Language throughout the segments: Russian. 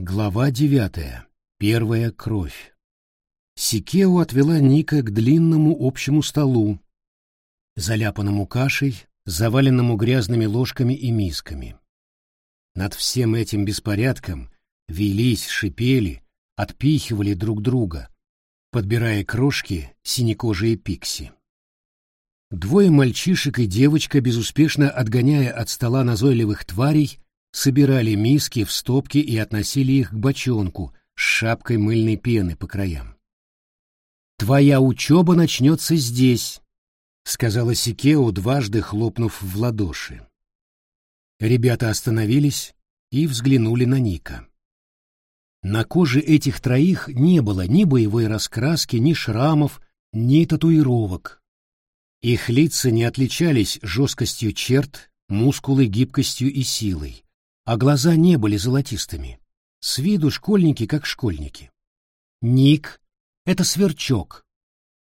Глава девятая. Первая кровь. Сикеу отвела Ника к длинному общему столу, заляпанному кашей, заваленному грязными ложками и мисками. Над всем этим беспорядком велись, шипели, отпихивали друг друга, подбирая крошки синекожие пикси. Двое мальчишек и девочка, безуспешно отгоняя от стола назойливых тварей, собирали миски в стопки и относили их к бочонку с шапкой мыльной пены по краям. «Твоя учеба начнется здесь», — сказала Сикео, дважды хлопнув в ладоши. Ребята остановились и взглянули на Ника. На коже этих троих не было ни боевой раскраски, ни шрамов, ни татуировок. Их лица не отличались жесткостью черт, мускулы гибкостью и силой, а глаза не были золотистыми. С виду школьники как школьники. Ник — это сверчок.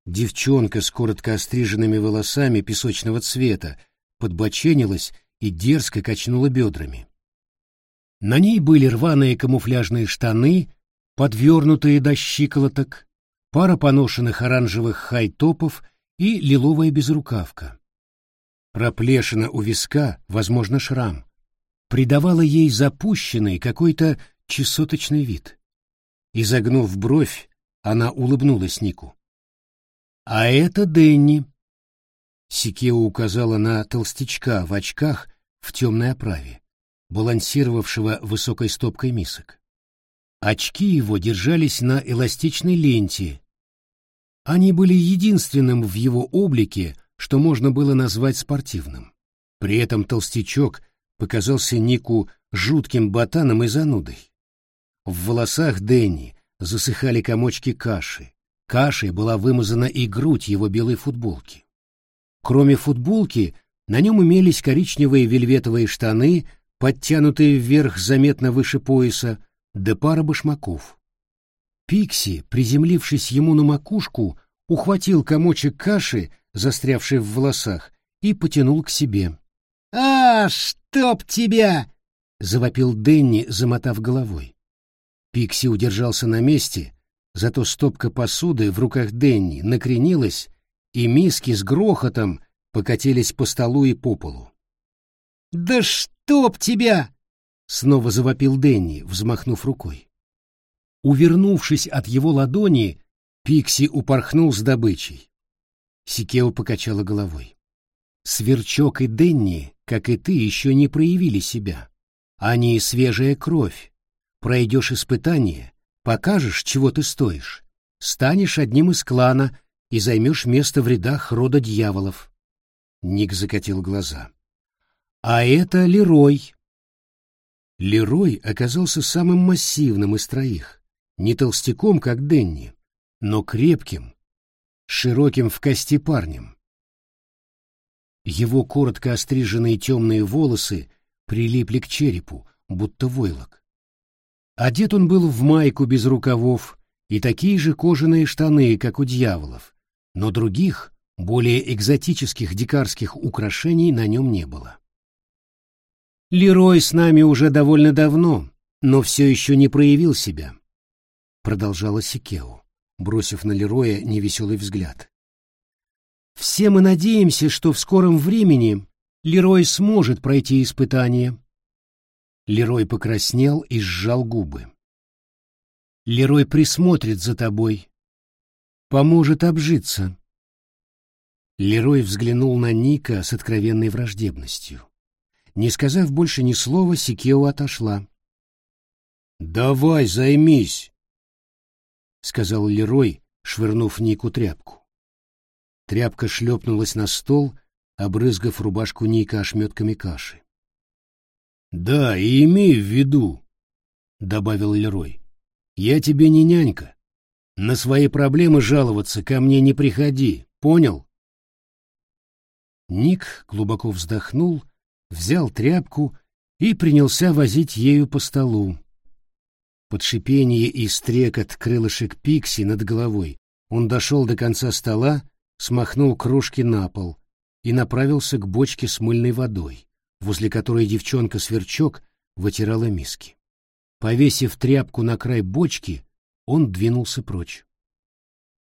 Девчонка с коротко остриженными волосами песочного цвета подбоченилась и дерзко качнула бедрами. На ней были рваные камуфляжные штаны, подвернутые до щиколоток, пара поношенных оранжевых хай-топов и лиловая безрукавка. Проплешина у виска, возможно, шрам, придавала ей запущенный какой-то чесоточный вид. Изогнув бровь, она улыбнулась Нику. «А это Дэнни», Сикео указала на толстячка в очках в темной оправе, балансировавшего высокой стопкой мисок. Очки его держались на эластичной ленте. Они были единственным в его облике, что можно было назвать спортивным. При этом толстячок показался Нику жутким ботаном и занудой. В волосах Дэнни засыхали комочки каши. Кашей была вымазана и грудь его белой футболки. Кроме футболки, на нем имелись коричневые вельветовые штаны, подтянутые вверх заметно выше пояса, да пара башмаков. Пикси, приземлившись ему на макушку, ухватил комочек каши, застрявший в волосах, и потянул к себе. «А, чтоб тебя!» — завопил Денни, замотав головой. Пикси удержался на месте, зато стопка посуды в руках Денни накренилась и миски с грохотом покатились по столу и по полу. «Да чтоб тебя!» — снова завопил Дэнни, взмахнув рукой. Увернувшись от его ладони, Пикси упорхнул с добычей. Сикео покачала головой. Сверчок и Денни, как и ты, еще не проявили себя. Они свежая кровь. Пройдешь испытание, покажешь, чего ты стоишь. Станешь одним из клана и займешь место в рядах рода дьяволов. Ник закатил глаза. А это Лерой. Лерой оказался самым массивным из троих, не толстяком, как Денни, но крепким, широким в кости парнем. Его коротко остриженные темные волосы прилипли к черепу, будто войлок. Одет он был в майку без рукавов и такие же кожаные штаны, как у дьяволов, но других, более экзотических дикарских украшений на нем не было. «Лерой с нами уже довольно давно, но все еще не проявил себя», — продолжала Сикео, бросив на Лероя невеселый взгляд. «Все мы надеемся, что в скором времени Лерой сможет пройти испытание». Лерой покраснел и сжал губы. «Лерой присмотрит за тобой, поможет обжиться. Лерой взглянул на Ника с откровенной враждебностью. Не сказав больше ни слова, Сикео отошла. «Давай, займись!» — сказал Лерой, швырнув Нику тряпку. Тряпка шлепнулась на стол, обрызгав рубашку Ника ошметками каши. «Да, и имей в виду», — добавил Лерой, — «я тебе не нянька. На свои проблемы жаловаться ко мне не приходи, понял? Ник глубоко вздохнул, взял тряпку и принялся возить ею по столу. Под шипение и стрекот крылышек Пикси над головой он дошел до конца стола, смахнул кружки на пол и направился к бочке с мыльной водой, возле которой девчонка-сверчок вытирала миски. Повесив тряпку на край бочки, он двинулся прочь.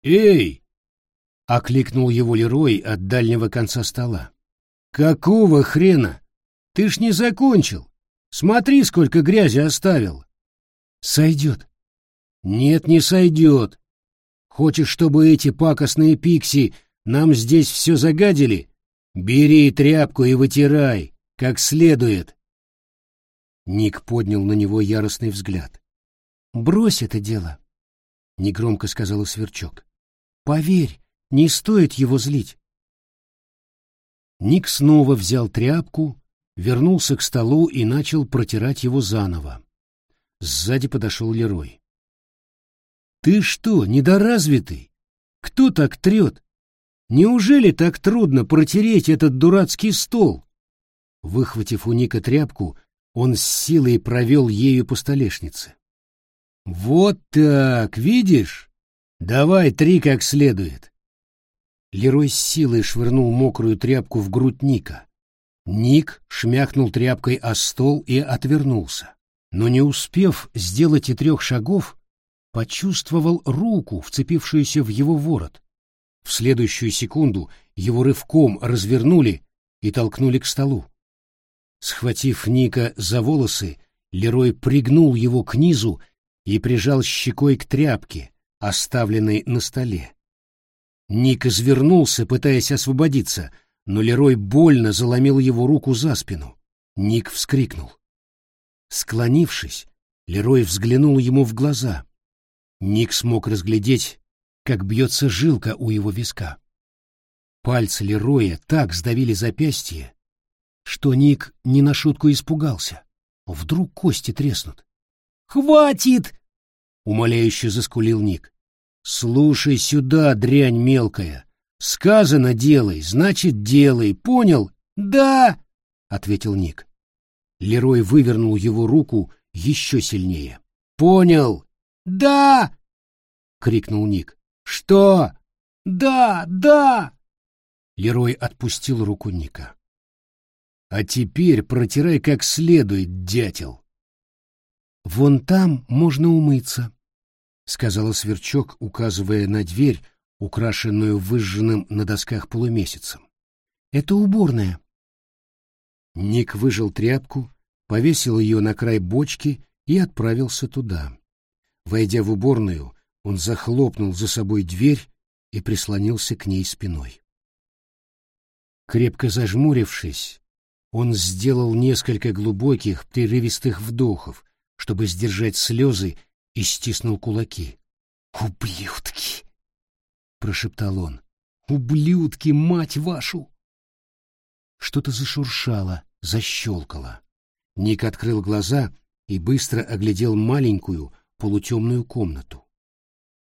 «Эй!» — окликнул его Лерой от дальнего конца стола. «Какого хрена? Ты ж не закончил! Смотри, сколько грязи оставил!» «Сойдет!» «Нет, не сойдет! Хочешь, чтобы эти пакостные пикси нам здесь все загадили? Бери тряпку и вытирай, как следует!» Ник поднял на него яростный взгляд. «Брось это дело!» — негромко сказала Сверчок. «Поверь, не стоит его злить». Ник снова взял тряпку, вернулся к столу и начал протирать его заново. Сзади подошел Лерой. «Ты что, недоразвитый? Кто так трет? Неужели так трудно протереть этот дурацкий стол?» Выхватив у Ника тряпку, он с силой провел ею по столешнице. «Вот так, видишь? Давай три как следует». Лерой с силой швырнул мокрую тряпку в грудь Ника. Ник шмякнул тряпкой о стол и отвернулся. Но не успев сделать и трех шагов, почувствовал руку, вцепившуюся в его ворот. В следующую секунду его рывком развернули и толкнули к столу. Схватив Ника за волосы, Лерой пригнул его к низу и прижал щекой к тряпке, оставленной на столе. Ник извернулся, пытаясь освободиться, но Лерой больно заломил его руку за спину. Ник вскрикнул. Склонившись, Лерой взглянул ему в глаза. Ник смог разглядеть, как бьется жилка у его виска. Пальцы Лероя так сдавили запястье, что Ник не на шутку испугался. Вдруг кости треснут. «Хватит!» — умоляюще заскулил Ник. «Слушай сюда, дрянь мелкая. Сказано делай, значит делай, понял?» «Да!» — ответил Ник. Лерой вывернул его руку еще сильнее. «Понял!» «Да!» — крикнул Ник. «Что?» «Да, да!» Лерой отпустил руку Ника. А теперь протирай как следует, дятел. Вон там можно умыться, сказала Сверчок, указывая на дверь, украшенную выжженным на досках полумесяцем. Это уборная. Ник выжил тряпку, повесил ее на край бочки и отправился туда. Войдя в уборную, он захлопнул за собой дверь и прислонился к ней спиной. Крепко зажмурившись, он сделал несколько глубоких, прерывистых вдохов, чтобы сдержать слезы, и стиснул кулаки. «Ублюдки!» — прошептал он. «Ублюдки, мать вашу!» Что-то зашуршало, защелкало. Ник открыл глаза и быстро оглядел маленькую, полутемную комнату.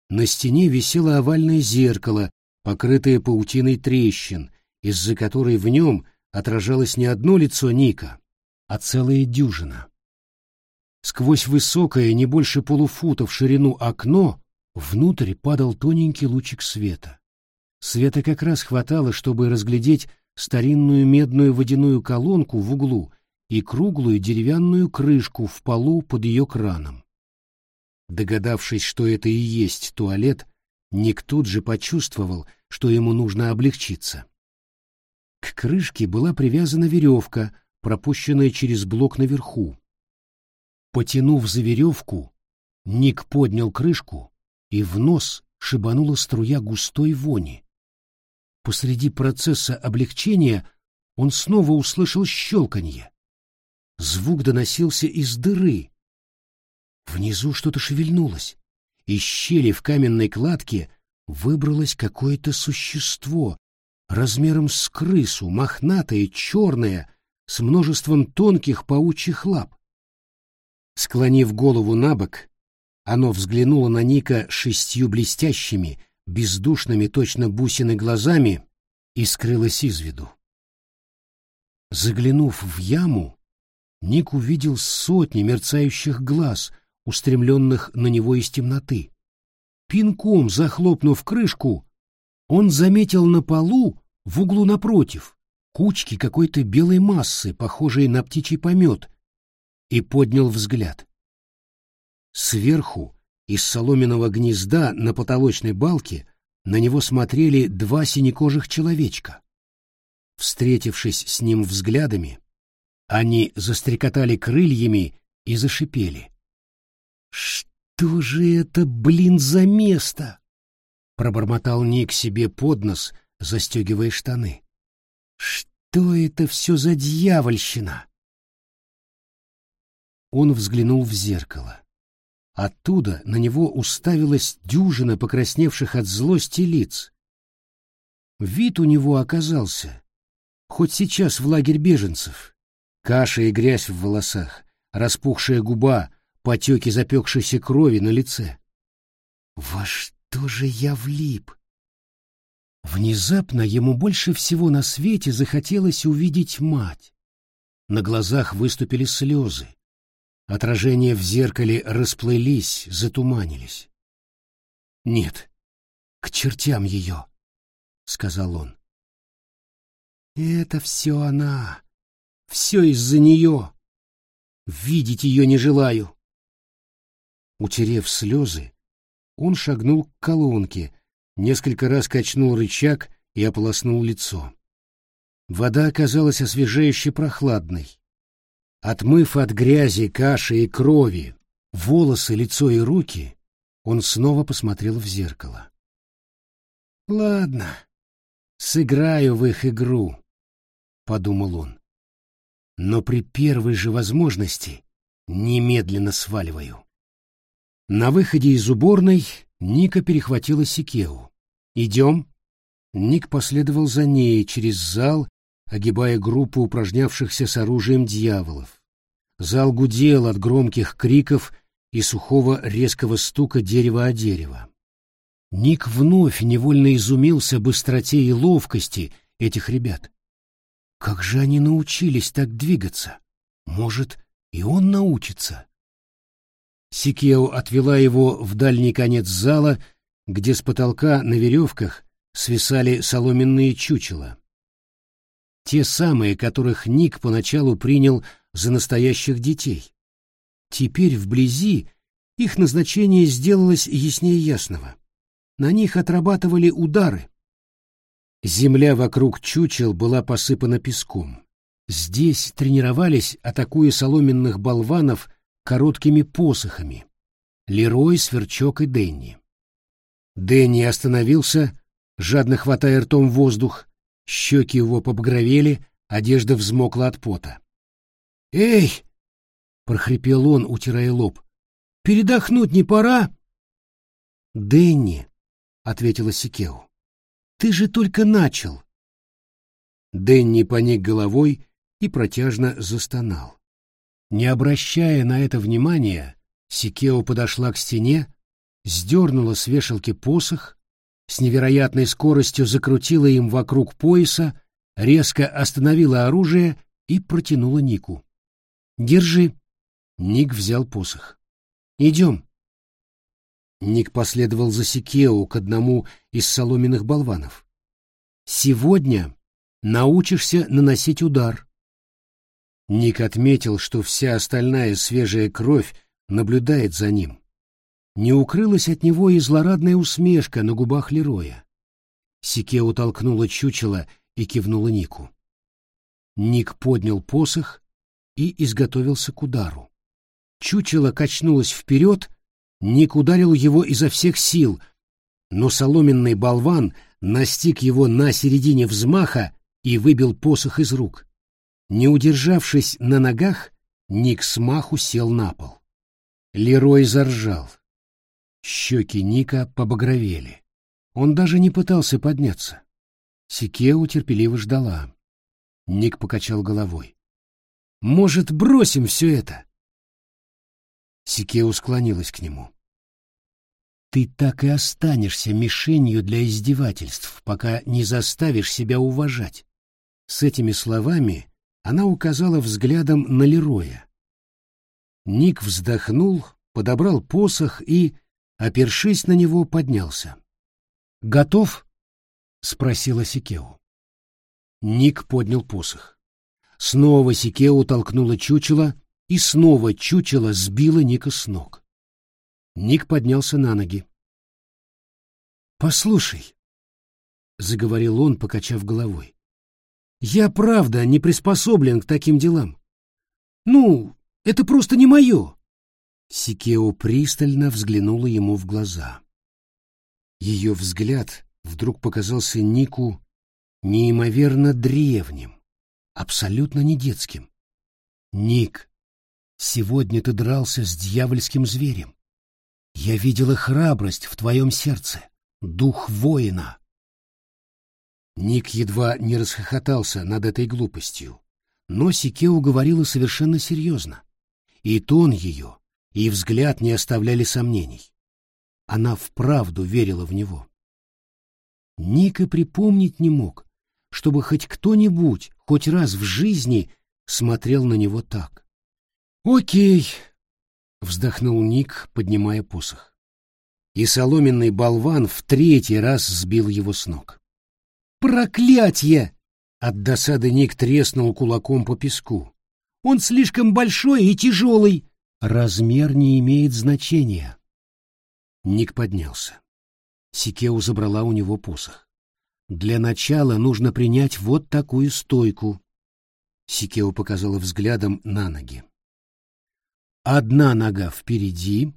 На стене висело овальное зеркало, покрытое паутиной трещин, из-за которой в нем отражалось не одно лицо Ника, а целая дюжина. Сквозь высокое, не больше полуфута в ширину окно, внутрь падал тоненький лучик света. Света как раз хватало, чтобы разглядеть старинную медную водяную колонку в углу и круглую деревянную крышку в полу под ее краном. Догадавшись, что это и есть туалет, Ник тут же почувствовал, что ему нужно облегчиться. К крышке была привязана веревка, пропущенная через блок наверху. Потянув за веревку, Ник поднял крышку, и в нос шибанула струя густой вони. Посреди процесса облегчения он снова услышал щелканье. Звук доносился из дыры. Внизу что-то шевельнулось. Из щели в каменной кладке выбралось какое-то существо, размером с крысу, мохнатое, черное, с множеством тонких паучьих лап. Склонив голову на бок, оно взглянуло на Ника шестью блестящими, бездушными точно бусины глазами и скрылось из виду. Заглянув в яму, Ник увидел сотни мерцающих глаз, устремленных на него из темноты. Пинком захлопнув крышку, он заметил на полу в углу напротив кучки какой-то белой массы, похожей на птичий помет, и поднял взгляд. Сверху, из соломенного гнезда на потолочной балке, на него смотрели два синекожих человечка. Встретившись с ним взглядами, они застрекотали крыльями и зашипели. «Что же это, блин, за место?» — пробормотал Ник себе под нос, застегивая штаны. «Что это все за дьявольщина?» Он взглянул в зеркало. Оттуда на него уставилась дюжина покрасневших от злости лиц. Вид у него оказался, хоть сейчас в лагерь беженцев. Каша и грязь в волосах, распухшая губа, потеки запекшейся крови на лице. Во что же я влип? Внезапно ему больше всего на свете захотелось увидеть мать. На глазах выступили слезы. Отражения в зеркале расплылись, затуманились. «Нет, к чертям ее!» — сказал он. «Это все она. Все из-за нее. Видеть ее не желаю». Утерев слезы, он шагнул к колонке, несколько раз качнул рычаг и ополоснул лицо. Вода оказалась освежающе прохладной. Отмыв от грязи, каши и крови волосы, лицо и руки, он снова посмотрел в зеркало. «Ладно, сыграю в их игру», — подумал он. «Но при первой же возможности немедленно сваливаю». На выходе из уборной Ника перехватила Сикеу. «Идем?» Ник последовал за ней через зал огибая группу упражнявшихся с оружием дьяволов. Зал гудел от громких криков и сухого резкого стука дерева о дерево. Ник вновь невольно изумился быстроте и ловкости этих ребят. Как же они научились так двигаться? Может, и он научится? Сикео отвела его в дальний конец зала, где с потолка на веревках свисали соломенные чучела. Те самые, которых Ник поначалу принял за настоящих детей. Теперь вблизи их назначение сделалось яснее ясного. На них отрабатывали удары. Земля вокруг чучел была посыпана песком. Здесь тренировались, атакуя соломенных болванов короткими посохами. Лерой, Сверчок и Дэнни. Дэнни остановился, жадно хватая ртом воздух, Щеки его побагровели, одежда взмокла от пота. «Эй!» — прохрипел он, утирая лоб. «Передохнуть не пора?» «Дэнни», — ответила Сикеу, — «ты же только начал». Дэнни поник головой и протяжно застонал. Не обращая на это внимания, Сикео подошла к стене, сдернула с вешалки посох, с невероятной скоростью закрутила им вокруг пояса, резко остановила оружие и протянула Нику. «Держи». Ник взял посох. «Идем». Ник последовал за Сикео к одному из соломенных болванов. «Сегодня научишься наносить удар». Ник отметил, что вся остальная свежая кровь наблюдает за ним. Не укрылась от него и злорадная усмешка на губах Лероя. Сикео толкнула чучело и кивнула Нику. Ник поднял посох и изготовился к удару. Чучело качнулось вперед, Ник ударил его изо всех сил, но соломенный болван настиг его на середине взмаха и выбил посох из рук. Не удержавшись на ногах, Ник смаху сел на пол. Лерой заржал. Щеки Ника побагровели. Он даже не пытался подняться. Сикеу терпеливо ждала. Ник покачал головой. «Может, бросим все это?» Сикеу склонилась к нему. «Ты так и останешься мишенью для издевательств, пока не заставишь себя уважать». С этими словами она указала взглядом на Лероя. Ник вздохнул, подобрал посох и, опершись на него, поднялся. «Готов?» — спросила Сикеу. Ник поднял посох. Снова Сикеу толкнула чучело, и снова чучело сбило Ника с ног. Ник поднялся на ноги. «Послушай», — заговорил он, покачав головой, — «я правда не приспособлен к таким делам. Ну, это просто не мое». Сикео пристально взглянула ему в глаза. Ее взгляд вдруг показался Нику неимоверно древним, абсолютно не детским. «Ник, сегодня ты дрался с дьявольским зверем. Я видела храбрость в твоем сердце, дух воина». Ник едва не расхохотался над этой глупостью, но Сикео говорила совершенно серьезно. И тон ее, и взгляд не оставляли сомнений. Она вправду верила в него. Ник и припомнить не мог, чтобы хоть кто-нибудь хоть раз в жизни смотрел на него так. «Окей», — вздохнул Ник, поднимая посох. И соломенный болван в третий раз сбил его с ног. «Проклятье!» — от досады Ник треснул кулаком по песку. «Он слишком большой и тяжелый!» «Размер не имеет значения». Ник поднялся. Сикеу забрала у него посох. Для начала нужно принять вот такую стойку. Сикео показала взглядом на ноги. Одна нога впереди,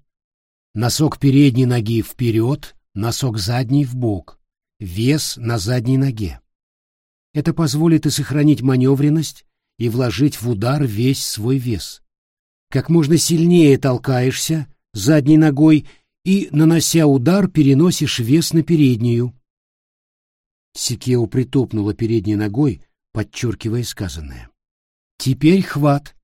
носок передней ноги вперед, носок задней в бок, вес на задней ноге. Это позволит и сохранить маневренность, и вложить в удар весь свой вес. Как можно сильнее толкаешься задней ногой и, нанося удар, переносишь вес на переднюю. Сикео притопнула передней ногой, подчеркивая сказанное. «Теперь хват.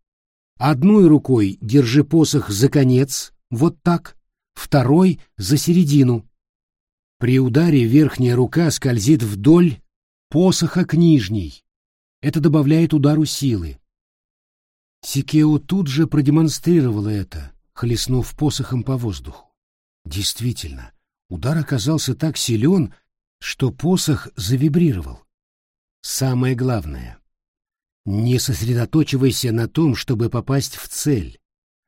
Одной рукой держи посох за конец, вот так, второй — за середину. При ударе верхняя рука скользит вдоль посоха к нижней. Это добавляет удару силы. Сикео тут же продемонстрировала это, хлестнув посохом по воздуху. Действительно, удар оказался так силен, что посох завибрировал. Самое главное — не сосредоточивайся на том, чтобы попасть в цель.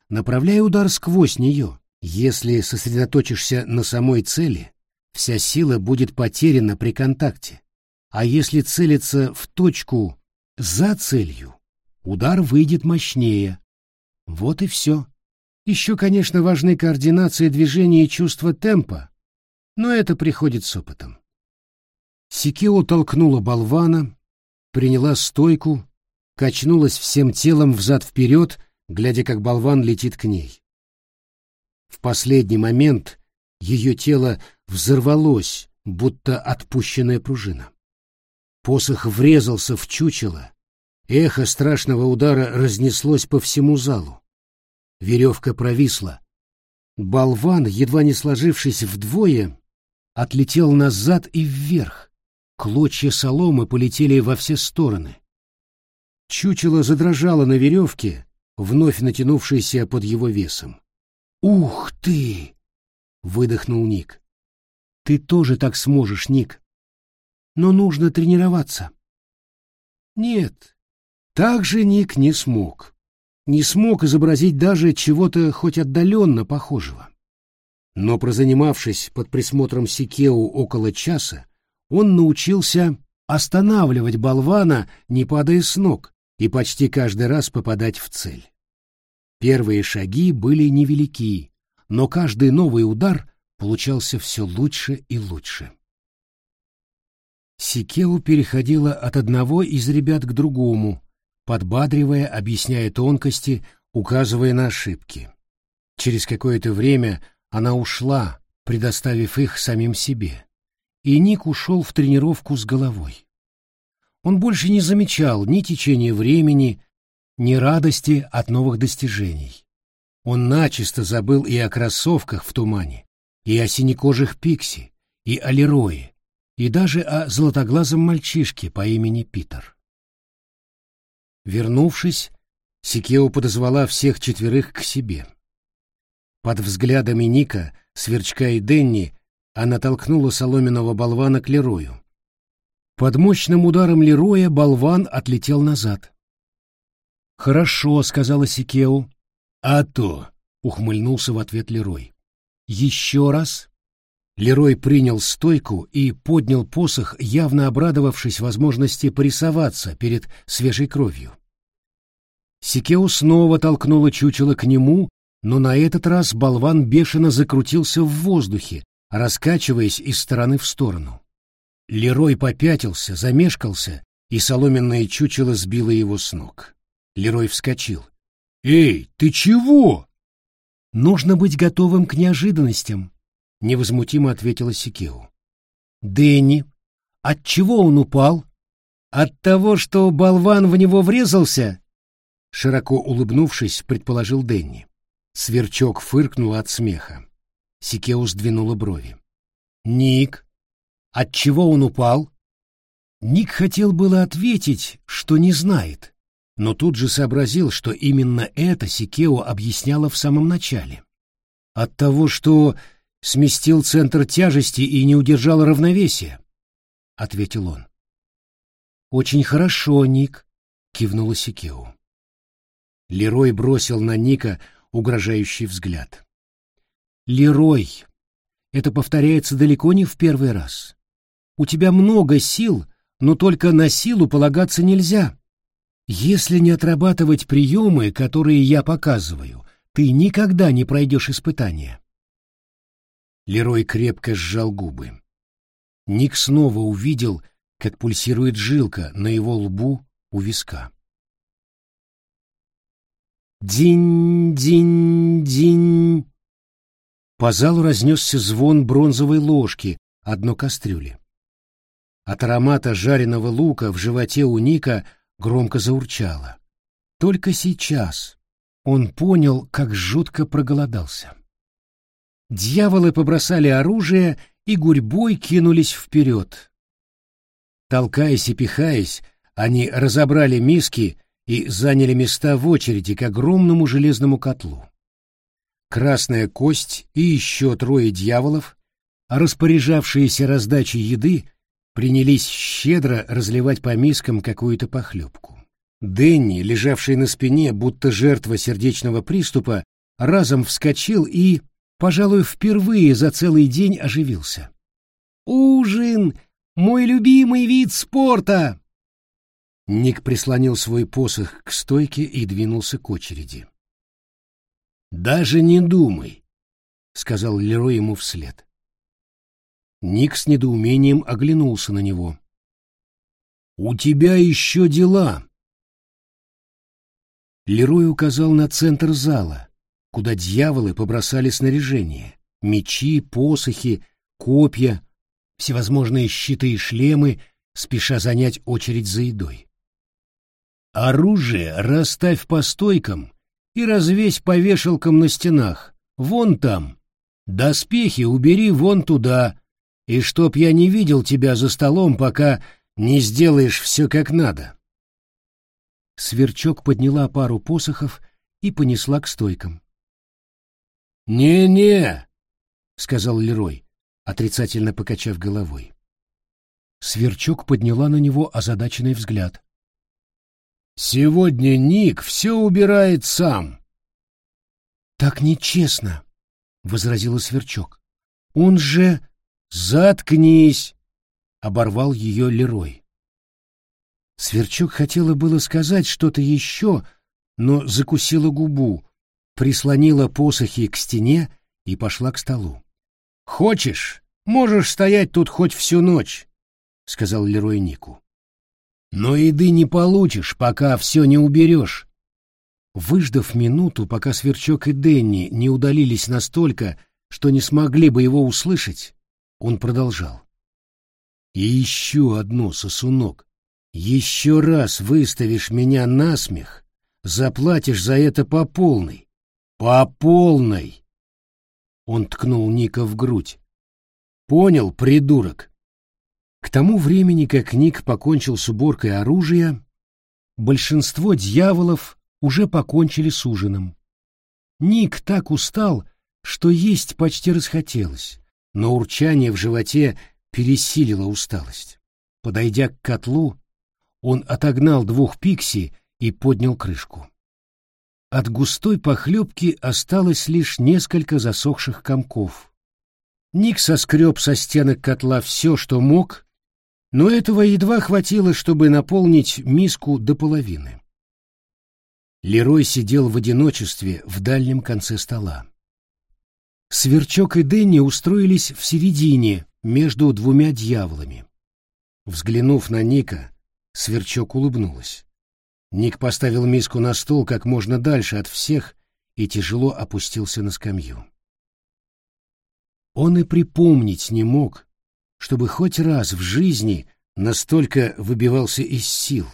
Направляй удар сквозь нее. Если сосредоточишься на самой цели, вся сила будет потеряна при контакте. А если целиться в точку за целью, удар выйдет мощнее. Вот и все. Еще, конечно, важны координация движения и чувство темпа, но это приходит с опытом. Сикио толкнула болвана, приняла стойку, качнулась всем телом взад-вперед, глядя, как болван летит к ней. В последний момент ее тело взорвалось, будто отпущенная пружина. Посох врезался в чучело, эхо страшного удара разнеслось по всему залу. Веревка провисла. Болван, едва не сложившись вдвое, отлетел назад и вверх. Клочья соломы полетели во все стороны. Чучело задрожало на веревке, вновь натянувшейся под его весом. «Ух ты!» — выдохнул Ник. «Ты тоже так сможешь, Ник. Но нужно тренироваться». Нет, так же Ник не смог. Не смог изобразить даже чего-то хоть отдаленно похожего. Но прозанимавшись под присмотром Сикеу около часа, он научился останавливать болвана, не падая с ног, и почти каждый раз попадать в цель. Первые шаги были невелики, но каждый новый удар получался все лучше и лучше. Сикеу переходила от одного из ребят к другому, подбадривая, объясняя тонкости, указывая на ошибки. Через какое-то время она ушла, предоставив их самим себе и Ник ушел в тренировку с головой. Он больше не замечал ни течения времени, ни радости от новых достижений. Он начисто забыл и о кроссовках в тумане, и о синекожих пикси, и о Лерое, и даже о золотоглазом мальчишке по имени Питер. Вернувшись, Сикео подозвала всех четверых к себе. Под взглядами Ника, Сверчка и Денни она толкнула соломенного болвана к Лерою. Под мощным ударом Лероя болван отлетел назад. «Хорошо», — сказала Сикеу. «А то», — ухмыльнулся в ответ Лерой. Еще раз. Лерой принял стойку и поднял посох, явно обрадовавшись возможности порисоваться перед свежей кровью. Сикеу снова толкнула чучело к нему, но на этот раз болван бешено закрутился в воздухе, раскачиваясь из стороны в сторону. Лерой попятился, замешкался, и соломенное чучело сбило его с ног. Лерой вскочил. «Эй, ты чего?» «Нужно быть готовым к неожиданностям», — невозмутимо ответила Сикеу. «Дэнни, от чего он упал? От того, что болван в него врезался?» Широко улыбнувшись, предположил Дэнни. Сверчок фыркнул от смеха. Сикеу сдвинула брови. «Ник, от чего он упал?» Ник хотел было ответить, что не знает, но тут же сообразил, что именно это Сикео объясняла в самом начале. От того, что сместил центр тяжести и не удержал равновесия, — ответил он. «Очень хорошо, Ник», — кивнула Сикео. Лерой бросил на Ника угрожающий взгляд. «Лерой, это повторяется далеко не в первый раз. У тебя много сил, но только на силу полагаться нельзя. Если не отрабатывать приемы, которые я показываю, ты никогда не пройдешь испытания. Лерой крепко сжал губы. Ник снова увидел, как пульсирует жилка на его лбу у виска. Динь-динь-динь. По залу разнесся звон бронзовой ложки, одно кастрюли. От аромата жареного лука в животе у Ника громко заурчало. Только сейчас он понял, как жутко проголодался. Дьяволы побросали оружие и гурьбой кинулись вперед. Толкаясь и пихаясь, они разобрали миски и заняли места в очереди к огромному железному котлу. Красная кость и еще трое дьяволов, распоряжавшиеся раздачей еды, принялись щедро разливать по мискам какую-то похлебку. Дэнни, лежавший на спине, будто жертва сердечного приступа, разом вскочил и, пожалуй, впервые за целый день оживился. «Ужин! Мой любимый вид спорта!» Ник прислонил свой посох к стойке и двинулся к очереди. «Даже не думай», — сказал Лерой ему вслед. Ник с недоумением оглянулся на него. «У тебя еще дела!» Лерой указал на центр зала, куда дьяволы побросали снаряжение. Мечи, посохи, копья, всевозможные щиты и шлемы, спеша занять очередь за едой. «Оружие расставь по стойкам и развесь по вешалкам на стенах, вон там. Доспехи убери вон туда, и чтоб я не видел тебя за столом, пока не сделаешь все как надо. Сверчок подняла пару посохов и понесла к стойкам. «Не-не», — сказал Лерой, отрицательно покачав головой. Сверчок подняла на него озадаченный взгляд. «Сегодня Ник все убирает сам». «Так нечестно», — возразила Сверчок. «Он же...» «Заткнись!» — оборвал ее Лерой. Сверчок хотела было сказать что-то еще, но закусила губу, прислонила посохи к стене и пошла к столу. «Хочешь, можешь стоять тут хоть всю ночь», — сказал Лерой Нику. «Но еды не получишь, пока все не уберешь». Выждав минуту, пока Сверчок и Денни не удалились настолько, что не смогли бы его услышать, он продолжал. «И еще одно, сосунок. Еще раз выставишь меня на смех, заплатишь за это по полной. По полной!» Он ткнул Ника в грудь. «Понял, придурок?» К тому времени, как Ник покончил с уборкой оружия, большинство дьяволов уже покончили с ужином. Ник так устал, что есть почти расхотелось но урчание в животе пересилило усталость. Подойдя к котлу, он отогнал двух пикси и поднял крышку. от густой похлебки осталось лишь несколько засохших комков. Ник соскреб со стенок котла все, что мог, но этого едва хватило, чтобы наполнить миску до половины. Лерой сидел в одиночестве в дальнем конце стола. Сверчок и Дэнни устроились в середине, между двумя дьяволами. Взглянув на Ника, Сверчок улыбнулась. Ник поставил миску на стол как можно дальше от всех и тяжело опустился на скамью. Он и припомнить не мог, чтобы хоть раз в жизни настолько выбивался из сил.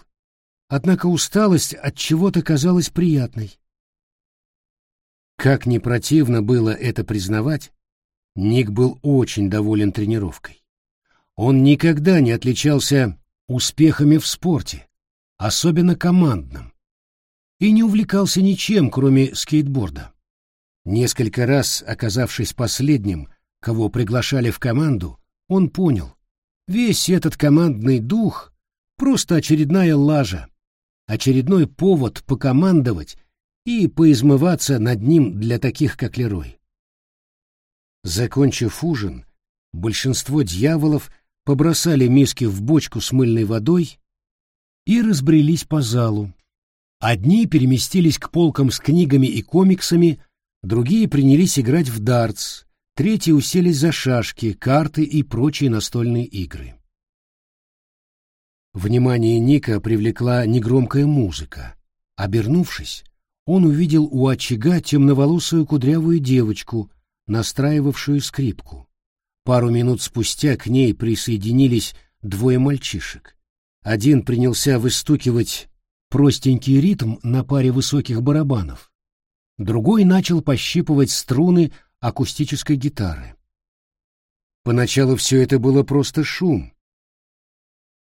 Однако усталость от чего-то казалась приятной. Как не противно было это признавать, Ник был очень доволен тренировкой. Он никогда не отличался успехами в спорте, особенно командным, и не увлекался ничем, кроме скейтборда. Несколько раз, оказавшись последним, кого приглашали в команду, он понял, весь этот командный дух — просто очередная лажа, очередной повод покомандовать и поизмываться над ним для таких, как Лерой. Закончив ужин, большинство дьяволов побросали миски в бочку с мыльной водой и разбрелись по залу. Одни переместились к полкам с книгами и комиксами, другие принялись играть в дартс, третьи уселись за шашки, карты и прочие настольные игры. Внимание Ника привлекла негромкая музыка. Обернувшись, он увидел у очага темноволосую кудрявую девочку, настраивавшую скрипку. Пару минут спустя к ней присоединились двое мальчишек. Один принялся выстукивать простенький ритм на паре высоких барабанов. Другой начал пощипывать струны акустической гитары. Поначалу все это было просто шум.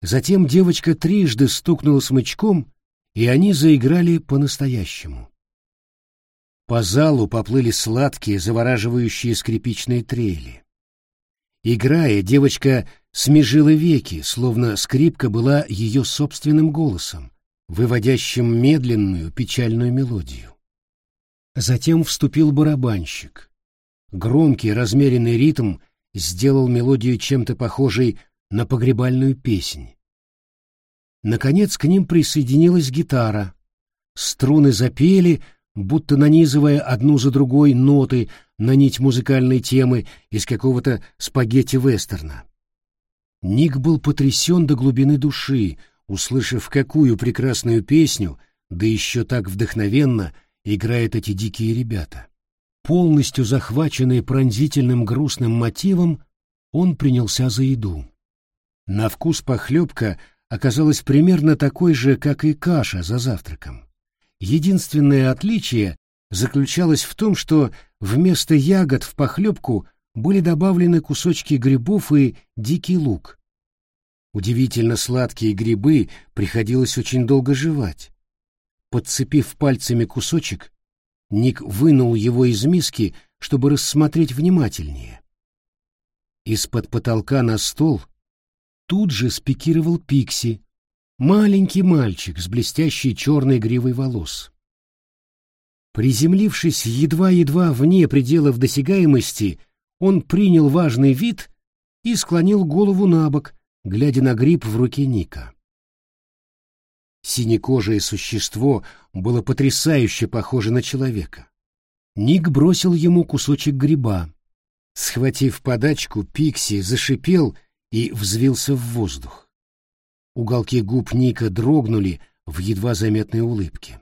Затем девочка трижды стукнула смычком, и они заиграли по-настоящему. По залу поплыли сладкие, завораживающие скрипичные трели. Играя, девочка смежила веки, словно скрипка была ее собственным голосом, выводящим медленную печальную мелодию. Затем вступил барабанщик. Громкий размеренный ритм сделал мелодию чем-то похожей на погребальную песнь. Наконец к ним присоединилась гитара. Струны запели, будто нанизывая одну за другой ноты на нить музыкальной темы из какого-то спагетти-вестерна. Ник был потрясен до глубины души, услышав, какую прекрасную песню, да еще так вдохновенно, играют эти дикие ребята. Полностью захваченный пронзительным грустным мотивом, он принялся за еду. На вкус похлебка оказалась примерно такой же, как и каша за завтраком. Единственное отличие заключалось в том, что вместо ягод в похлебку были добавлены кусочки грибов и дикий лук. Удивительно сладкие грибы приходилось очень долго жевать. Подцепив пальцами кусочек, Ник вынул его из миски, чтобы рассмотреть внимательнее. Из-под потолка на стол тут же спикировал Пикси, маленький мальчик с блестящей черной гривой волос. Приземлившись едва-едва вне пределов досягаемости, он принял важный вид и склонил голову на бок, глядя на гриб в руке Ника. Синекожее существо было потрясающе похоже на человека. Ник бросил ему кусочек гриба. Схватив подачку, Пикси зашипел и взвился в воздух. Уголки губ Ника дрогнули в едва заметной улыбке.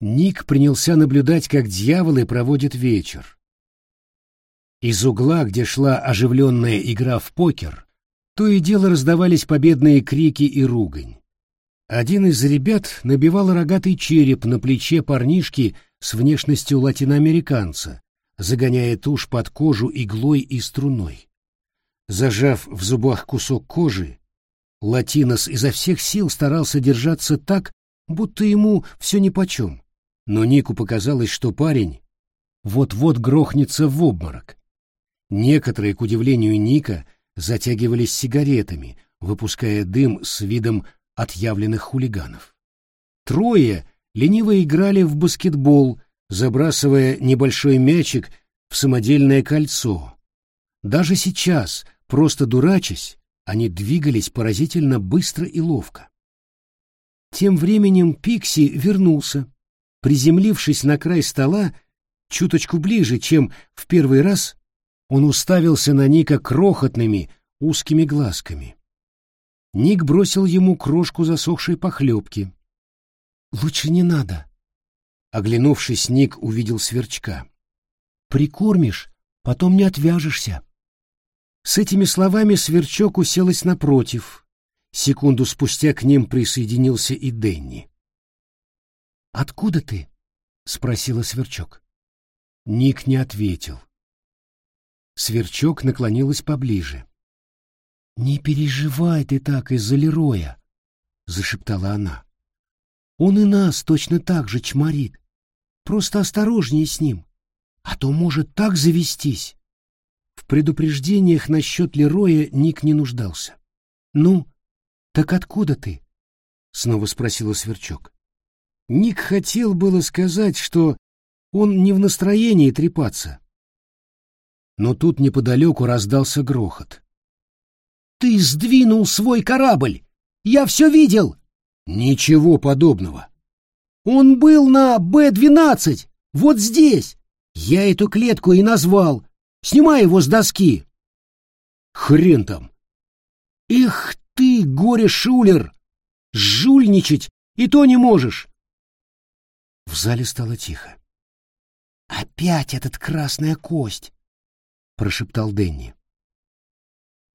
Ник принялся наблюдать, как дьяволы проводят вечер. Из угла, где шла оживленная игра в покер, то и дело раздавались победные крики и ругань. Один из ребят набивал рогатый череп на плече парнишки с внешностью латиноамериканца, загоняя тушь под кожу иглой и струной. Зажав в зубах кусок кожи, Латинос изо всех сил старался держаться так, будто ему все нипочем. Но Нику показалось, что парень вот-вот грохнется в обморок. Некоторые, к удивлению Ника, затягивались сигаретами, выпуская дым с видом отъявленных хулиганов. Трое лениво играли в баскетбол, забрасывая небольшой мячик в самодельное кольцо. Даже сейчас, просто дурачась, они двигались поразительно быстро и ловко. Тем временем Пикси вернулся, приземлившись на край стола чуточку ближе, чем в первый раз, он уставился на Ника крохотными, узкими глазками. Ник бросил ему крошку засохшей похлебки. «Лучше не надо». Оглянувшись, Ник увидел сверчка. «Прикормишь, потом не отвяжешься». С этими словами сверчок уселась напротив. Секунду спустя к ним присоединился и Денни. «Откуда ты?» — спросила сверчок. Ник не ответил. Сверчок наклонилась поближе. «Не переживай ты так из-за Лероя», — зашептала она. «Он и нас точно так же чморит. Просто осторожнее с ним, а то может так завестись». В предупреждениях насчет Лероя Ник не нуждался. «Ну, так откуда ты?» — снова спросила Сверчок. Ник хотел было сказать, что он не в настроении трепаться. Но тут неподалеку раздался грохот. Ты сдвинул свой корабль! Я все видел!» «Ничего подобного!» «Он был на Б-12, вот здесь! Я эту клетку и назвал. Снимай его с доски!» «Хрен там!» «Эх ты, горе-шулер! Жульничать и то не можешь!» В зале стало тихо. «Опять этот красная кость!» — прошептал Денни.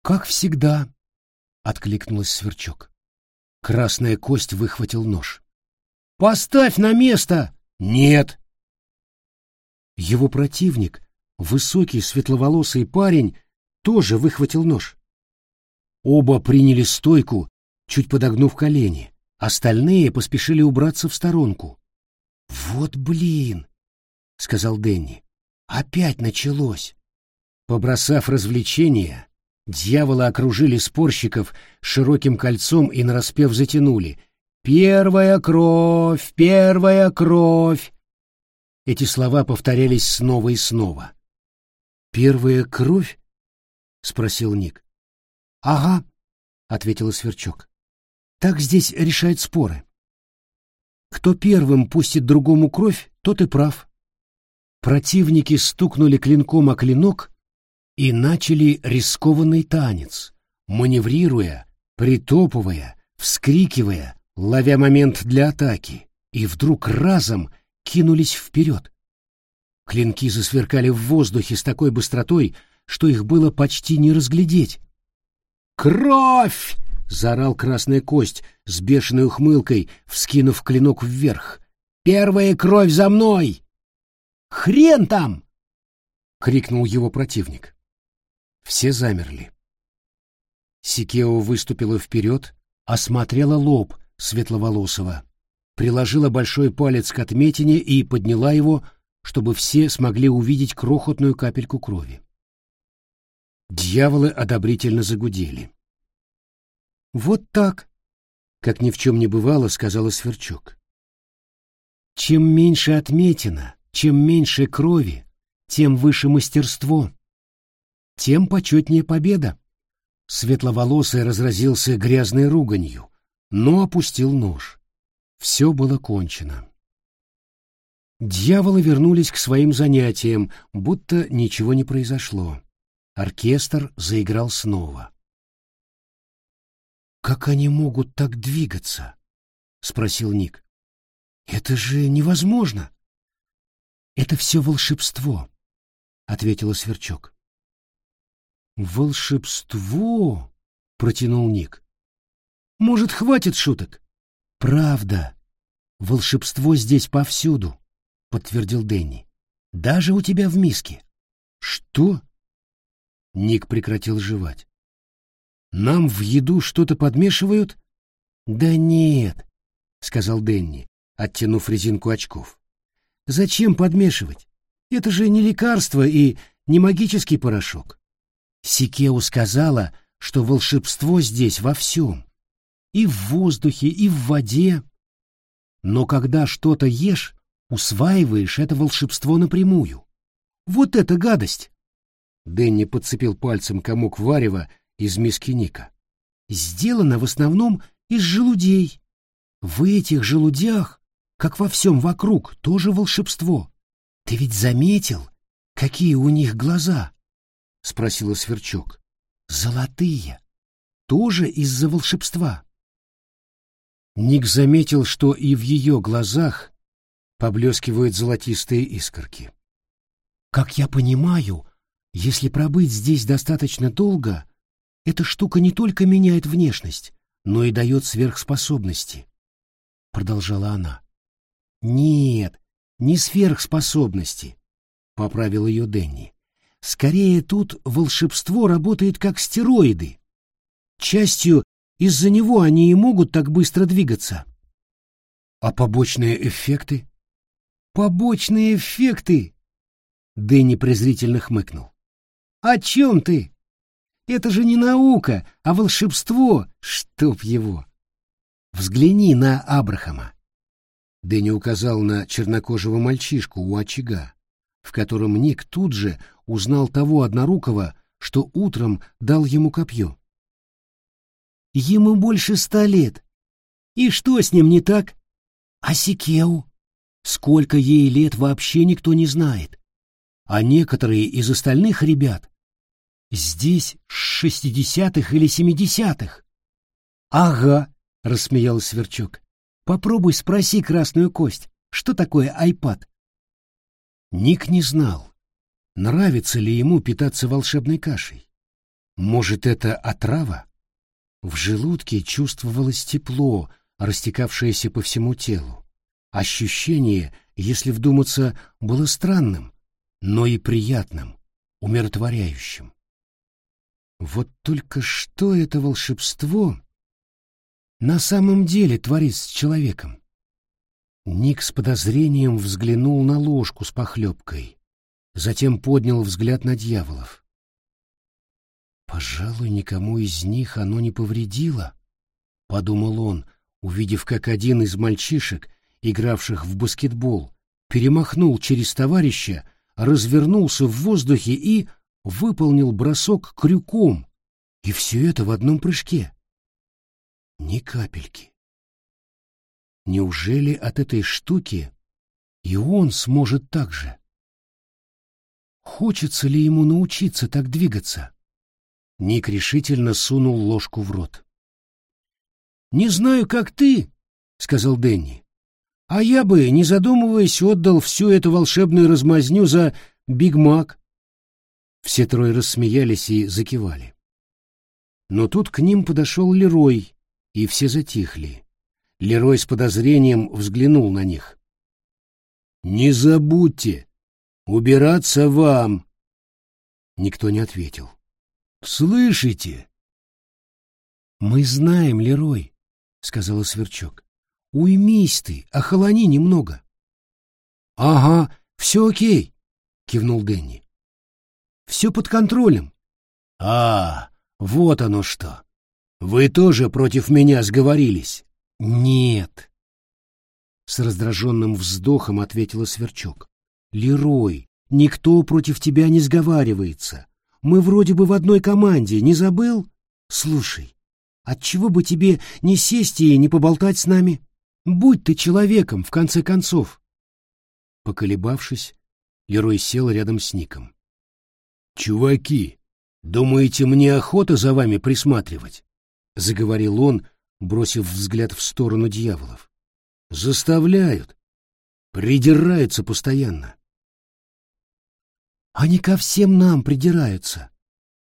Как всегда, откликнулась Сверчок. Красная кость выхватил нож. Поставь на место. Нет. Его противник, высокий светловолосый парень, тоже выхватил нож. Оба приняли стойку, чуть подогнув колени. Остальные поспешили убраться в сторонку. Вот блин, сказал Денни. Опять началось. Побросав развлечения, Дьяволы окружили спорщиков широким кольцом и нараспев затянули. «Первая кровь! Первая кровь!» Эти слова повторялись снова и снова. «Первая кровь?» — спросил Ник. «Ага», — ответила Сверчок. «Так здесь решают споры. Кто первым пустит другому кровь, тот и прав». Противники стукнули клинком о клинок, и начали рискованный танец, маневрируя, притопывая, вскрикивая, ловя момент для атаки, и вдруг разом кинулись вперед. Клинки засверкали в воздухе с такой быстротой, что их было почти не разглядеть. «Кровь!» — заорал красная кость с бешеной ухмылкой, вскинув клинок вверх. «Первая кровь за мной!» «Хрен там!» — крикнул его противник. Все замерли. Сикео выступила вперед, осмотрела лоб светловолосого, приложила большой палец к отметине и подняла его, чтобы все смогли увидеть крохотную капельку крови. Дьяволы одобрительно загудели. «Вот так», — как ни в чем не бывало, сказала Сверчок. «Чем меньше отметина, чем меньше крови, тем выше мастерство», тем почетнее победа. Светловолосый разразился грязной руганью, но опустил нож. Все было кончено. Дьяволы вернулись к своим занятиям, будто ничего не произошло. Оркестр заиграл снова. «Как они могут так двигаться?» — спросил Ник. «Это же невозможно!» «Это все волшебство», — ответила Сверчок. «Волшебство?» — протянул Ник. «Может, хватит шуток?» «Правда. Волшебство здесь повсюду», — подтвердил Дэнни. «Даже у тебя в миске». «Что?» Ник прекратил жевать. «Нам в еду что-то подмешивают?» «Да нет», — сказал Дэнни, оттянув резинку очков. «Зачем подмешивать? Это же не лекарство и не магический порошок. Сикеу сказала, что волшебство здесь во всем. И в воздухе, и в воде. но когда что-то ешь, усваиваешь это волшебство напрямую. Вот это гадость! Дэнни подцепил пальцем комок варева из миски Ника. Сделано в основном из желудей. В этих желудях, как во всем вокруг, тоже волшебство. Ты ведь заметил, какие у них глаза? — спросила Сверчок. Золотые. Тоже из-за волшебства. Ник заметил, что и в ее глазах поблескивают золотистые искорки. Как я понимаю, если пробыть здесь достаточно долго, эта штука не только меняет внешность, но и дает сверхспособности, — продолжала она. Нет, не сверхспособности, — поправил ее Дэнни. Скорее тут волшебство работает как стероиды. Частью из-за него они и могут так быстро двигаться. А побочные эффекты? Побочные эффекты! Дэнни презрительно хмыкнул. О чем ты? Это же не наука, а волшебство, чтоб его. Взгляни на Абрахама. Дэнни указал на чернокожего мальчишку у очага, в котором Ник тут же узнал того однорукого, что утром дал ему копье. Ему больше ста лет. И что с ним не так? А Сикеу? Сколько ей лет вообще никто не знает. А некоторые из остальных ребят здесь шестидесятых или семидесятых. Ага, рассмеялся Сверчок. Попробуй спроси красную кость, что такое айпад. Ник не знал, нравится ли ему питаться волшебной кашей. Может, это отрава? В желудке чувствовалось тепло, растекавшееся по всему телу. Ощущение, если вдуматься, было странным, но и приятным, умиротворяющим. Вот только что это волшебство на самом деле творит с человеком? Ник с подозрением взглянул на ложку с похлебкой, затем поднял взгляд на дьяволов. Пожалуй, никому из них оно не повредило, подумал он, увидев, как один из мальчишек, игравших в баскетбол, перемахнул через товарища, развернулся в воздухе и выполнил бросок крюком, и все это в одном прыжке. Ни капельки. Неужели от этой штуки и он сможет так же? Хочется ли ему научиться так двигаться? Ник решительно сунул ложку в рот. «Не знаю, как ты», — сказал Дэнни. «А я бы, не задумываясь, отдал всю эту волшебную размазню за Биг Мак». Все трое рассмеялись и закивали. Но тут к ним подошел Лерой, и все затихли. Лерой с подозрением взглянул на них. «Не забудьте, убираться вам!» Никто не ответил. Слышите? Мы знаем, Лерой, сказала Сверчок. Уймись ты, охолони немного. Ага, все окей, кивнул Дэнни. Все под контролем. А, вот оно что. Вы тоже против меня сговорились? Нет. С раздраженным вздохом ответила Сверчок. Лерой, никто против тебя не сговаривается. Мы вроде бы в одной команде, не забыл? Слушай, отчего бы тебе не сесть и не поболтать с нами? Будь ты человеком, в конце концов. Поколебавшись, Лерой сел рядом с Ником. «Чуваки, думаете, мне охота за вами присматривать?» — заговорил он, бросив взгляд в сторону дьяволов. «Заставляют. Придираются постоянно. Они ко всем нам придираются,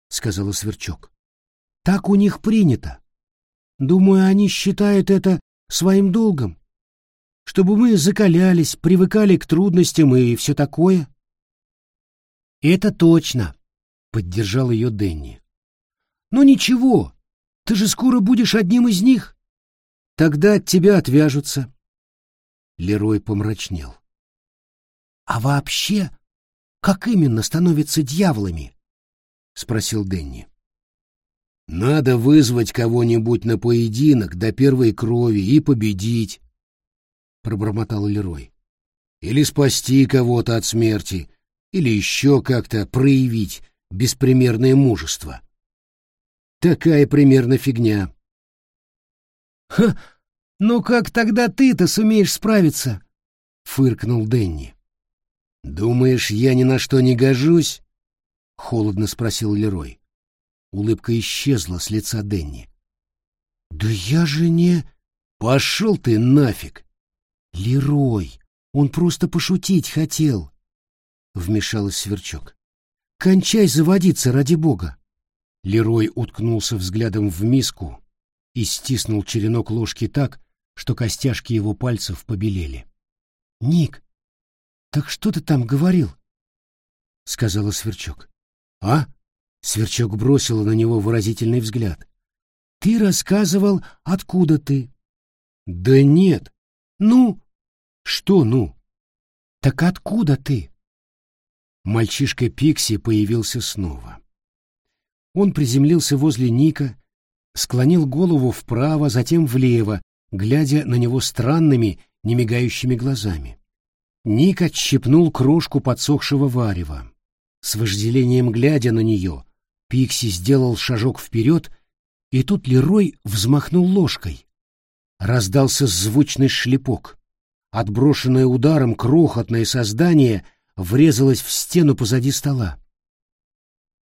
сказала Сверчок. Так у них принято. Думаю, они считают это своим долгом, чтобы мы закалялись, привыкали к трудностям и все такое. Это точно, поддержал ее Денни. Но ничего, ты же скоро будешь одним из них. Тогда от тебя отвяжутся. Лерой помрачнел. А вообще, как именно становятся дьяволами? спросил Денни. Надо вызвать кого-нибудь на поединок до первой крови и победить. — пробормотал Лерой. «Или спасти кого-то от смерти, или еще как-то проявить беспримерное мужество. Такая примерно фигня». «Ха! Ну как тогда ты-то сумеешь справиться?» — фыркнул Денни. «Думаешь, я ни на что не гожусь?» — холодно спросил Лерой. Улыбка исчезла с лица Денни. «Да я же не...» «Пошел ты нафиг!» «Лерой, он просто пошутить хотел!» — вмешалась Сверчок. «Кончай заводиться, ради бога!» Лерой уткнулся взглядом в миску и стиснул черенок ложки так, что костяшки его пальцев побелели. «Ник, так что ты там говорил?» — сказала Сверчок. «А?» — Сверчок бросила на него выразительный взгляд. «Ты рассказывал, откуда ты». «Да нет. Ну?» «Что «ну»?» «Так откуда ты?» Мальчишка Пикси появился снова. Он приземлился возле Ника, склонил голову вправо, затем влево, глядя на него странными, немигающими глазами. Ник отщипнул крошку подсохшего варева. С вожделением глядя на нее, Пикси сделал шажок вперед, и тут Лерой взмахнул ложкой. Раздался звучный шлепок. Отброшенное ударом крохотное создание врезалось в стену позади стола.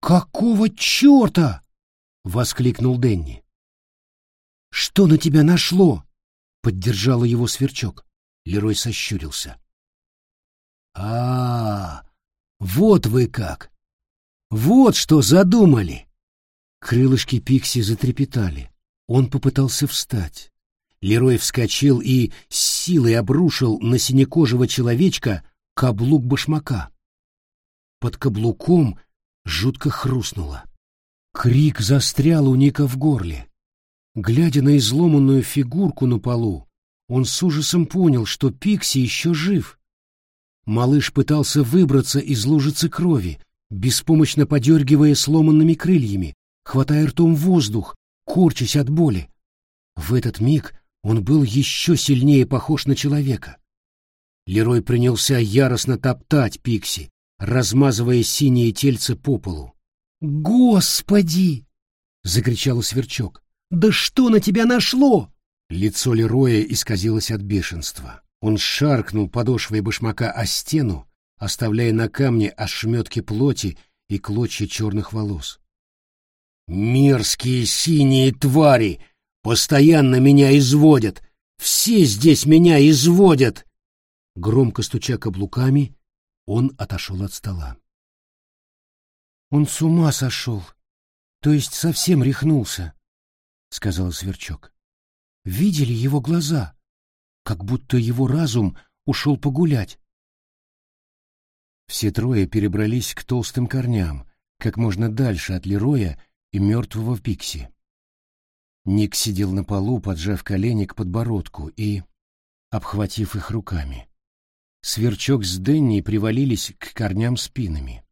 «Какого черта?» — воскликнул Денни. «Что на тебя нашло?» — поддержала его сверчок. Лерой сощурился. а, -а, -а вот вы как! Вот что задумали!» Крылышки Пикси затрепетали. Он попытался встать. Лерой вскочил и с силой обрушил на синекожего человечка каблук башмака. Под каблуком жутко хрустнуло. Крик застрял у Ника в горле. Глядя на изломанную фигурку на полу, он с ужасом понял, что Пикси еще жив. Малыш пытался выбраться из лужицы крови, беспомощно подергивая сломанными крыльями, хватая ртом воздух, корчась от боли. В этот миг он был еще сильнее похож на человека. Лерой принялся яростно топтать Пикси, размазывая синие тельце по полу. «Господи!» — закричал Сверчок. «Да что на тебя нашло?» Лицо Лероя исказилось от бешенства. Он шаркнул подошвой башмака о стену, оставляя на камне ошметки плоти и клочья черных волос. «Мерзкие синие твари! Постоянно меня изводят! Все здесь меня изводят!» Громко стуча каблуками, он отошел от стола. «Он с ума сошел, то есть совсем рехнулся», — сказал Сверчок видели его глаза, как будто его разум ушел погулять. Все трое перебрались к толстым корням, как можно дальше от Лероя и мертвого Пикси. Ник сидел на полу, поджав колени к подбородку и обхватив их руками. Сверчок с Денни привалились к корням спинами.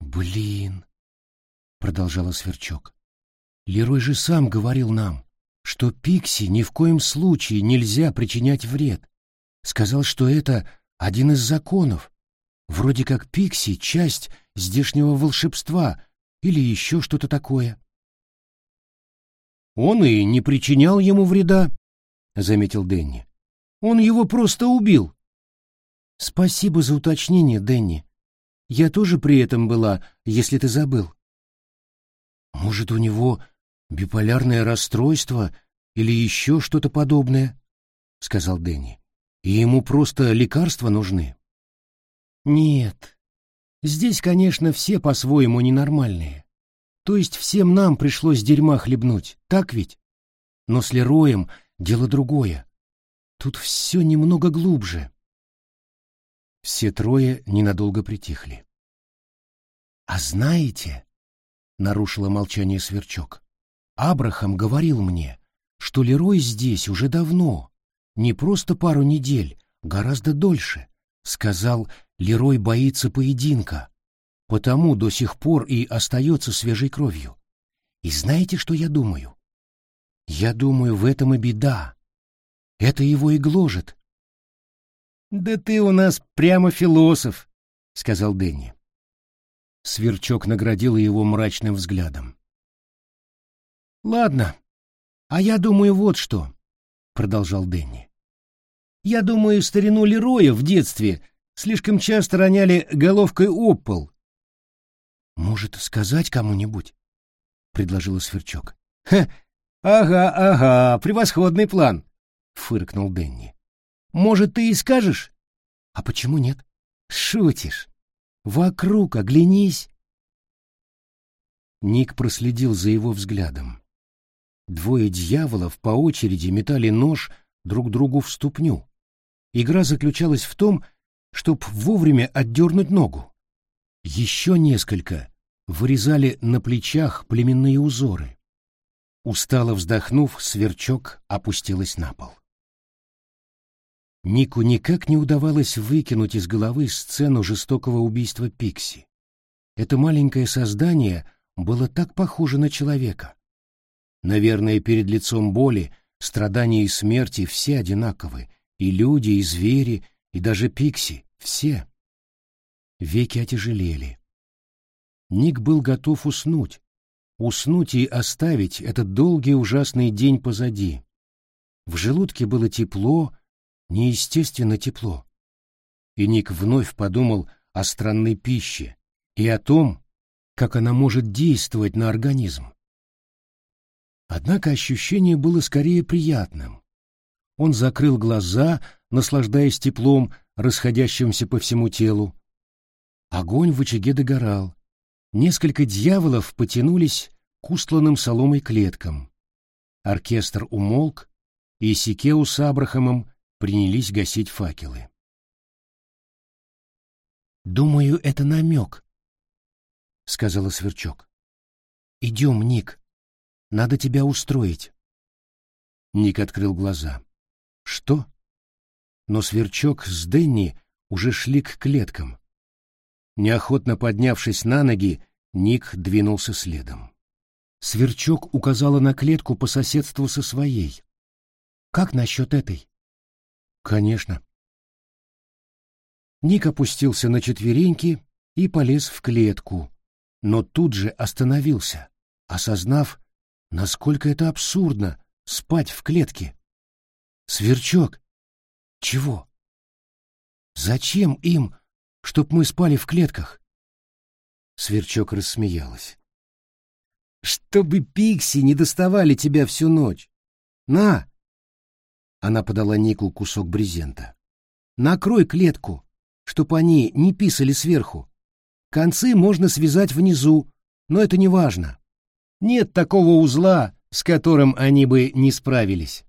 «Блин!» — продолжала Сверчок. «Лерой же сам говорил нам, что Пикси ни в коем случае нельзя причинять вред. Сказал, что это один из законов. Вроде как Пикси — часть здешнего волшебства или еще что-то такое. «Он и не причинял ему вреда», — заметил Дэнни. «Он его просто убил». «Спасибо за уточнение, Дэнни. Я тоже при этом была, если ты забыл». «Может, у него биполярное расстройство или еще что-то подобное, — сказал Дэнни. И ему просто лекарства нужны. Нет, здесь, конечно, все по-своему ненормальные. То есть всем нам пришлось дерьма хлебнуть, так ведь? Но с Лероем дело другое. Тут все немного глубже. Все трое ненадолго притихли. — А знаете, — нарушила молчание Сверчок, Абрахам говорил мне, что Лерой здесь уже давно, не просто пару недель, гораздо дольше. Сказал, Лерой боится поединка, потому до сих пор и остается свежей кровью. И знаете, что я думаю? Я думаю, в этом и беда. Это его и гложет. «Да ты у нас прямо философ», — сказал Дэнни. Сверчок наградил его мрачным взглядом. «Ладно, а я думаю вот что», — продолжал Дэнни. «Я думаю, старину Лероя в детстве слишком часто роняли головкой об пол». «Может, сказать кому-нибудь?» — предложила Сверчок. «Ха! Ага, ага, превосходный план!» — фыркнул Дэнни. «Может, ты и скажешь?» «А почему нет?» «Шутишь. Вокруг оглянись!» Ник проследил за его взглядом. Двое дьяволов по очереди метали нож друг другу в ступню. Игра заключалась в том, чтобы вовремя отдернуть ногу. Еще несколько вырезали на плечах племенные узоры. Устало вздохнув, сверчок опустилась на пол. Нику никак не удавалось выкинуть из головы сцену жестокого убийства Пикси. Это маленькое создание было так похоже на человека. Наверное, перед лицом боли, страдания и смерти все одинаковы, и люди, и звери, и даже Пикси, все. Веки отяжелели. Ник был готов уснуть, уснуть и оставить этот долгий ужасный день позади. В желудке было тепло, неестественно тепло. И Ник вновь подумал о странной пище и о том, как она может действовать на организм. Однако ощущение было скорее приятным. Он закрыл глаза, наслаждаясь теплом, расходящимся по всему телу. Огонь в очаге догорал. Несколько дьяволов потянулись к устланным соломой клеткам. Оркестр умолк, и Сикеу с Абрахамом принялись гасить факелы. «Думаю, это намек», — сказала Сверчок. «Идем, Ник. Надо тебя устроить». Ник открыл глаза. «Что?» Но Сверчок с Денни уже шли к клеткам. Неохотно поднявшись на ноги, Ник двинулся следом. Сверчок указала на клетку по соседству со своей. «Как насчет этой?» «Конечно». Ник опустился на четвереньки и полез в клетку, но тут же остановился, осознав, насколько это абсурдно спать в клетке. «Сверчок!» «Чего?» «Зачем им чтоб мы спали в клетках. Сверчок рассмеялась. Чтобы пикси не доставали тебя всю ночь. На! Она подала Нику кусок брезента. Накрой клетку, чтоб они не писали сверху. Концы можно связать внизу, но это не важно. Нет такого узла, с которым они бы не справились.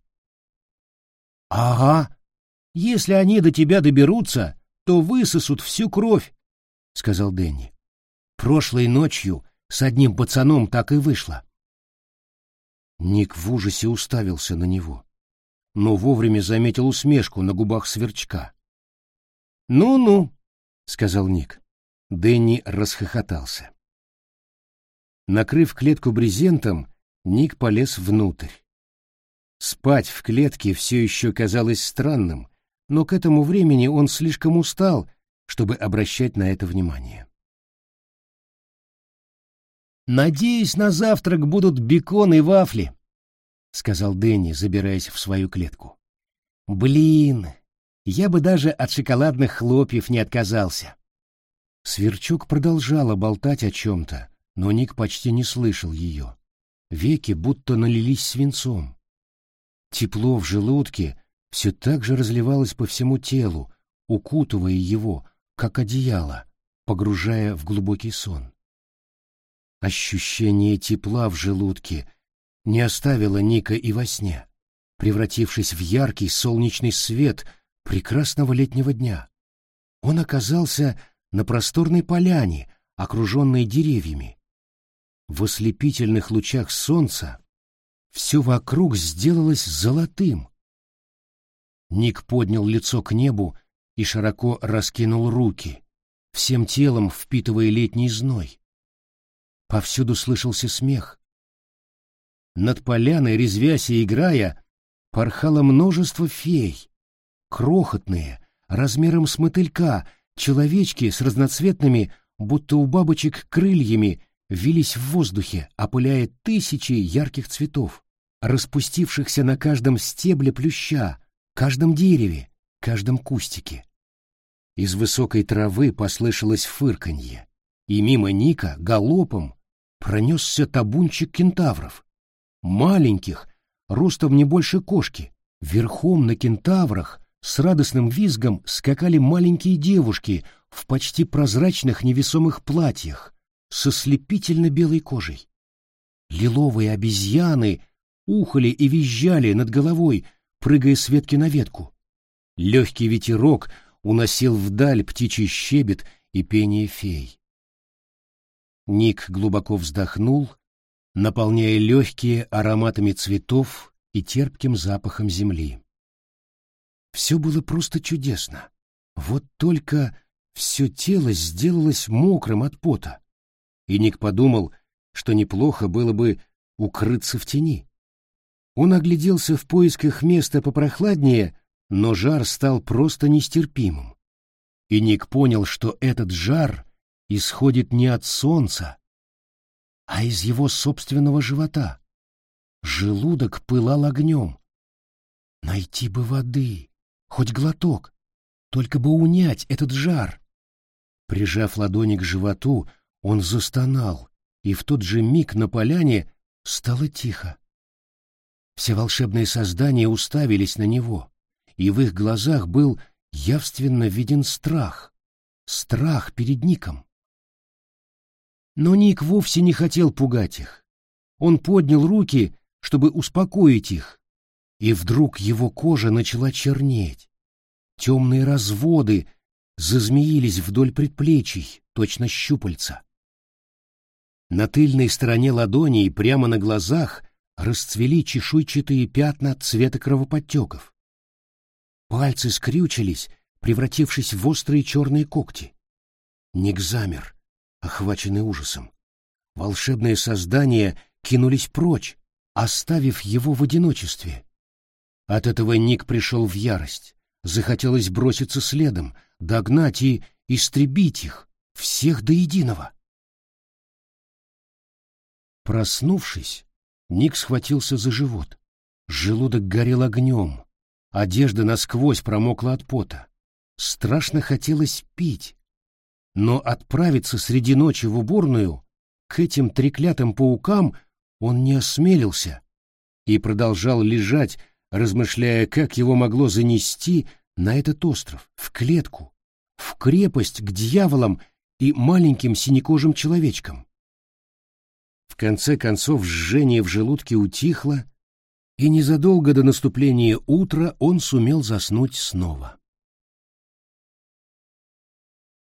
Ага. Если они до тебя доберутся, то высосут всю кровь, — сказал Дэнни. Прошлой ночью с одним пацаном так и вышло. Ник в ужасе уставился на него, но вовремя заметил усмешку на губах сверчка. «Ну-ну», — сказал Ник. Дэнни расхохотался. Накрыв клетку брезентом, Ник полез внутрь. Спать в клетке все еще казалось странным, но к этому времени он слишком устал, чтобы обращать на это внимание. «Надеюсь, на завтрак будут бекон и вафли», — сказал Дэнни, забираясь в свою клетку. «Блин, я бы даже от шоколадных хлопьев не отказался». Сверчок продолжала болтать о чем-то, но Ник почти не слышал ее. Веки будто налились свинцом. Тепло в желудке все так же разливалось по всему телу, укутывая его, как одеяло, погружая в глубокий сон. Ощущение тепла в желудке не оставило Ника и во сне, превратившись в яркий солнечный свет прекрасного летнего дня. Он оказался на просторной поляне, окруженной деревьями. В ослепительных лучах солнца все вокруг сделалось золотым, Ник поднял лицо к небу и широко раскинул руки, всем телом впитывая летний зной. Повсюду слышался смех. Над поляной, резвясь и играя, порхало множество фей, крохотные, размером с мотылька, человечки с разноцветными, будто у бабочек, крыльями, вились в воздухе, опыляя тысячи ярких цветов, распустившихся на каждом стебле плюща, каждом дереве, каждом кустике. Из высокой травы послышалось фырканье, и мимо Ника галопом пронесся табунчик кентавров. Маленьких, ростом не больше кошки, верхом на кентаврах с радостным визгом скакали маленькие девушки в почти прозрачных невесомых платьях со слепительно белой кожей. Лиловые обезьяны ухали и визжали над головой, прыгая с ветки на ветку. Легкий ветерок уносил вдаль птичий щебет и пение фей. Ник глубоко вздохнул, наполняя легкие ароматами цветов и терпким запахом земли. Все было просто чудесно. Вот только все тело сделалось мокрым от пота. И Ник подумал, что неплохо было бы укрыться в тени. Он огляделся в поисках места попрохладнее, но жар стал просто нестерпимым. И Ник понял, что этот жар исходит не от солнца, а из его собственного живота. Желудок пылал огнем. Найти бы воды, хоть глоток, только бы унять этот жар. Прижав ладони к животу, он застонал, и в тот же миг на поляне стало тихо. Все волшебные создания уставились на него, и в их глазах был явственно виден страх. Страх перед Ником. Но Ник вовсе не хотел пугать их. Он поднял руки, чтобы успокоить их, и вдруг его кожа начала чернеть. Темные разводы зазмеились вдоль предплечий, точно щупальца. На тыльной стороне ладони и прямо на глазах расцвели чешуйчатые пятна цвета кровоподтеков. Пальцы скрючились, превратившись в острые черные когти. Ник замер, охваченный ужасом. Волшебные создания кинулись прочь, оставив его в одиночестве. От этого Ник пришел в ярость. Захотелось броситься следом, догнать и истребить их, всех до единого. Проснувшись, Ник схватился за живот. Желудок горел огнем. Одежда насквозь промокла от пота. Страшно хотелось пить. Но отправиться среди ночи в уборную к этим треклятым паукам он не осмелился и продолжал лежать, размышляя, как его могло занести на этот остров, в клетку, в крепость к дьяволам и маленьким синекожим человечкам. В конце концов жжение в желудке утихло, и незадолго до наступления утра он сумел заснуть снова.